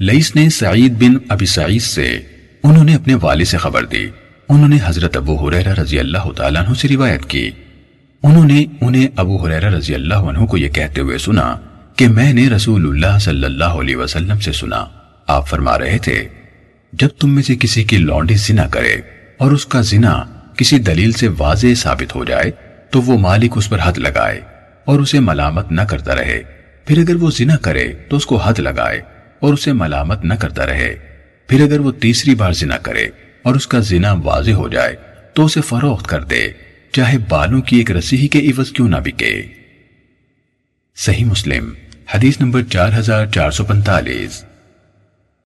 لئیس نے سعید بن ابی سعید سے انہوں نے اپنے والد سے خبر دی۔ انہوں نے حضرت ابو حریرہ رضی اللہ تعالیٰ عنہ سے روایت کی۔ انہوں نے انہیں ابو حریرہ رضی اللہ عنہ کو یہ کہتے ہوئے سنا کہ میں نے رسول اللہ صلی اللہ علیہ وسلم سے سنا۔ آپ فرما رہے تھے، جب تم میں سے کسی کی لونڈی زنا کرے اور اس کا زنا کسی دلیل سے واضح ثابت ہو جائے، تو وہ مالک اس پر حد لگائے اور اسے ملامت نہ کرتا رہے۔ پھر اگر وہ زنا کرے، تو اس کو حد لگائے۔ اور اسے ملامت نہ کرتا رہے۔ پھر اگر وہ تیسری بار زنا کرے اور اس کا زنا واضح ہو جائے، تو اسے فروخت کر دے، چاہے بالوں کی ایک رسی ہی کے عوض کیوں نہ بکے۔ صحیح مسلم، حدیث نمبر چار ہزار چار سو پنتالیس